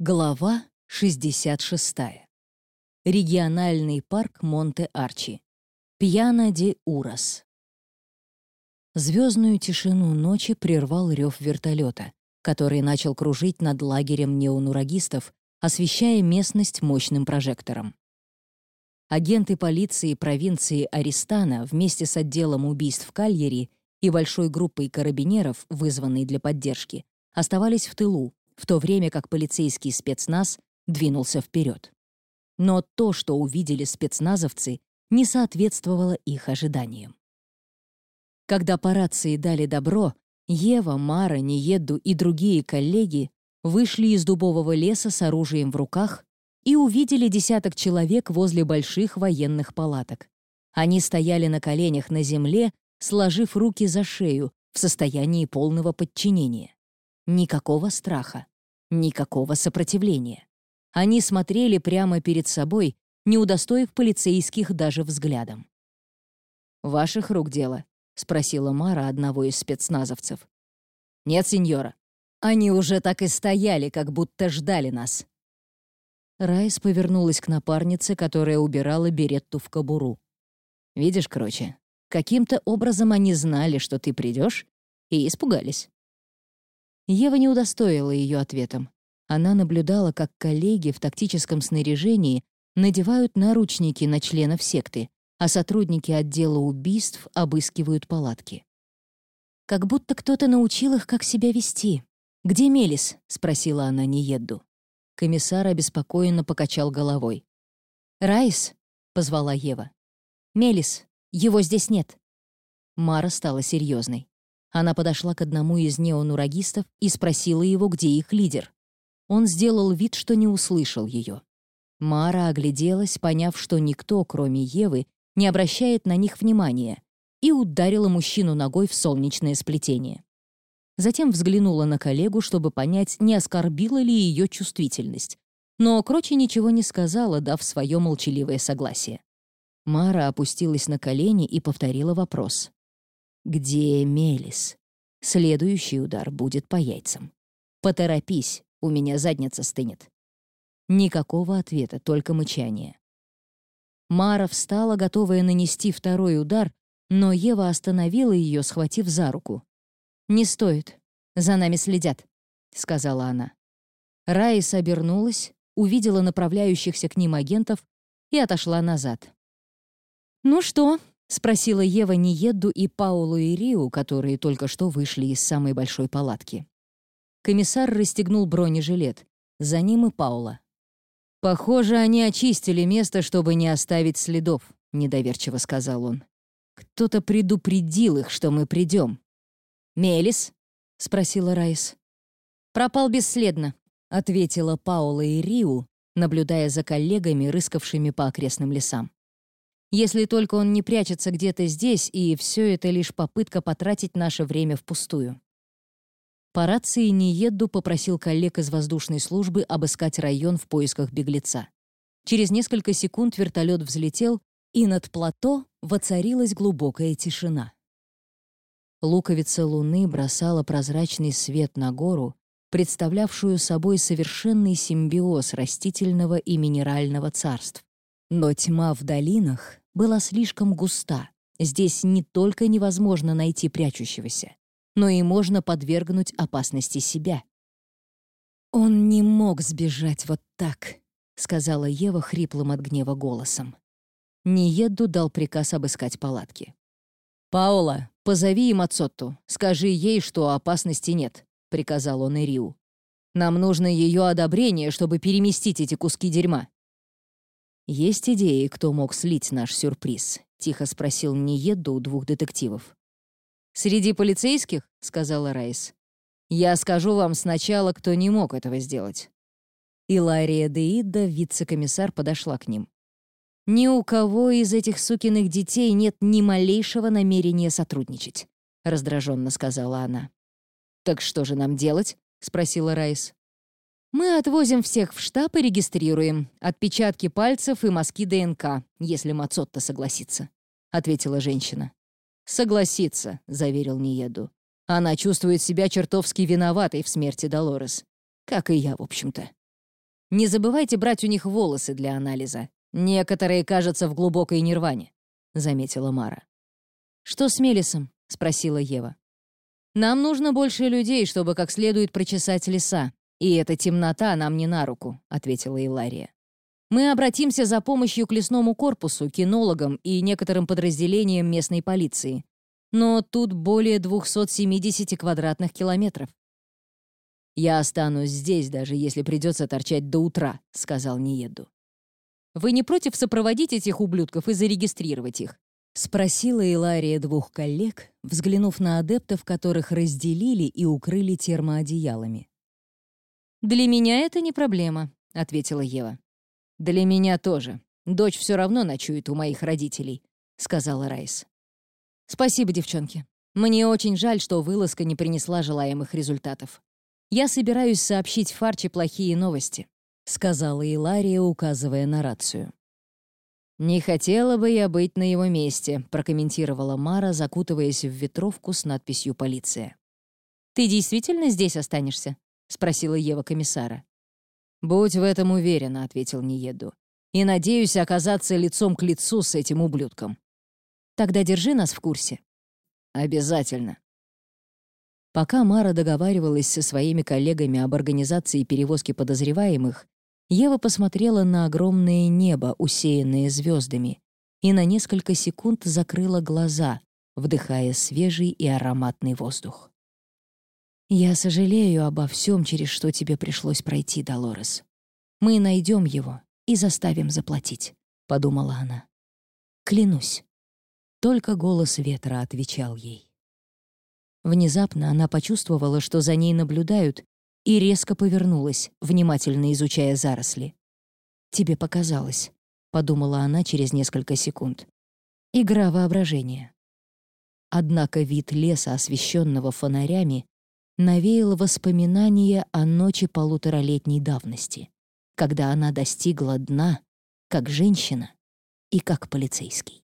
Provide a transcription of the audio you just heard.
Глава 66. Региональный парк Монте-Арчи. Пьяна де Урас. Звездную тишину ночи прервал рев вертолета, который начал кружить над лагерем неонурагистов, освещая местность мощным прожектором. Агенты полиции провинции Аристана вместе с отделом убийств Кальери и большой группой карабинеров, вызванной для поддержки, оставались в тылу, в то время как полицейский спецназ двинулся вперед. Но то, что увидели спецназовцы, не соответствовало их ожиданиям. Когда по рации дали добро, Ева, Мара, Ниедду и другие коллеги вышли из дубового леса с оружием в руках и увидели десяток человек возле больших военных палаток. Они стояли на коленях на земле, сложив руки за шею в состоянии полного подчинения. Никакого страха, никакого сопротивления. Они смотрели прямо перед собой, не удостоив полицейских даже взглядом. «Ваших рук дело?» — спросила Мара одного из спецназовцев. «Нет, сеньора. Они уже так и стояли, как будто ждали нас». Райс повернулась к напарнице, которая убирала беретту в кобуру. «Видишь, короче, каким-то образом они знали, что ты придешь, и испугались. Ева не удостоила ее ответом. Она наблюдала, как коллеги в тактическом снаряжении надевают наручники на членов секты, а сотрудники отдела убийств обыскивают палатки. Как будто кто-то научил их, как себя вести. «Где Мелис?» — спросила она Ниедду. Комиссар обеспокоенно покачал головой. «Райс?» — позвала Ева. «Мелис, его здесь нет». Мара стала серьезной. Она подошла к одному из неонурагистов и спросила его, где их лидер. Он сделал вид, что не услышал ее. Мара огляделась, поняв, что никто, кроме Евы, не обращает на них внимания, и ударила мужчину ногой в солнечное сплетение. Затем взглянула на коллегу, чтобы понять, не оскорбила ли ее чувствительность. Но Крочи ничего не сказала, дав свое молчаливое согласие. Мара опустилась на колени и повторила вопрос. Где Мелис? Следующий удар будет по яйцам. Поторопись, у меня задница стынет. Никакого ответа, только мычание. Мара встала, готовая нанести второй удар, но Ева остановила ее, схватив за руку. «Не стоит. За нами следят», — сказала она. Раис обернулась, увидела направляющихся к ним агентов и отошла назад. «Ну что, — спросила Ева Ниедду и Паулу и Риу, которые только что вышли из самой большой палатки. Комиссар расстегнул бронежилет. За ним и Паула. «Похоже, они очистили место, чтобы не оставить следов», — недоверчиво сказал он. «Кто-то предупредил их, что мы придем». «Мелис?» — спросила Райс. «Пропал бесследно», — ответила Паула и Риу, наблюдая за коллегами, рыскавшими по окрестным лесам. Если только он не прячется где-то здесь, и все это лишь попытка потратить наше время впустую. По рации Ниедду попросил коллег из воздушной службы обыскать район в поисках беглеца. Через несколько секунд вертолет взлетел, и над плато воцарилась глубокая тишина. Луковица луны бросала прозрачный свет на гору, представлявшую собой совершенный симбиоз растительного и минерального царств. Но тьма в долинах была слишком густа. Здесь не только невозможно найти прячущегося, но и можно подвергнуть опасности себя. «Он не мог сбежать вот так», — сказала Ева хриплым от гнева голосом. Ниедду дал приказ обыскать палатки. «Паола, позови им Ацотту, скажи ей, что опасности нет», — приказал он Ириу. «Нам нужно ее одобрение, чтобы переместить эти куски дерьма». «Есть идеи, кто мог слить наш сюрприз?» — тихо спросил Ниеду у двух детективов. «Среди полицейских?» — сказала Райс. «Я скажу вам сначала, кто не мог этого сделать». Илария Деида, вице-комиссар, подошла к ним. «Ни у кого из этих сукиных детей нет ни малейшего намерения сотрудничать», — раздраженно сказала она. «Так что же нам делать?» — спросила Райс. Мы отвозим всех в штаб и регистрируем. Отпечатки пальцев и мазки ДНК, если Мацотта согласится», — ответила женщина. «Согласится», — заверил Ниеду. «Она чувствует себя чертовски виноватой в смерти Долорес. Как и я, в общем-то». Не забывайте брать у них волосы для анализа. Некоторые, кажется, в глубокой нирване», — заметила Мара. «Что с Мелисом?» — спросила Ева. «Нам нужно больше людей, чтобы как следует прочесать леса, и эта темнота нам не на руку», — ответила Илария. «Мы обратимся за помощью к лесному корпусу, кинологам и некоторым подразделениям местной полиции. Но тут более 270 квадратных километров. «Я останусь здесь, даже если придется торчать до утра», — сказал Ниеду. «Вы не против сопроводить этих ублюдков и зарегистрировать их?» — спросила Илария двух коллег, взглянув на адептов, которых разделили и укрыли термоодеялами. «Для меня это не проблема», — ответила Ева. «Для меня тоже. Дочь все равно ночует у моих родителей», — сказала Райс. «Спасибо, девчонки. Мне очень жаль, что вылазка не принесла желаемых результатов. Я собираюсь сообщить Фарче плохие новости», — сказала Илария, указывая на рацию. «Не хотела бы я быть на его месте», — прокомментировала Мара, закутываясь в ветровку с надписью «Полиция». «Ты действительно здесь останешься?» — спросила Ева комиссара. «Будь в этом уверена», — ответил Ниеду. «И надеюсь оказаться лицом к лицу с этим ублюдком». Тогда держи нас в курсе». «Обязательно». Пока Мара договаривалась со своими коллегами об организации перевозки подозреваемых, Ева посмотрела на огромное небо, усеянное звездами, и на несколько секунд закрыла глаза, вдыхая свежий и ароматный воздух. «Я сожалею обо всем, через что тебе пришлось пройти, Долорес. Мы найдем его и заставим заплатить», — подумала она. «Клянусь». Только голос ветра отвечал ей. Внезапно она почувствовала, что за ней наблюдают, и резко повернулась, внимательно изучая заросли. «Тебе показалось», — подумала она через несколько секунд. «Игра воображения». Однако вид леса, освещенного фонарями, навеял воспоминания о ночи полуторалетней давности, когда она достигла дна как женщина и как полицейский.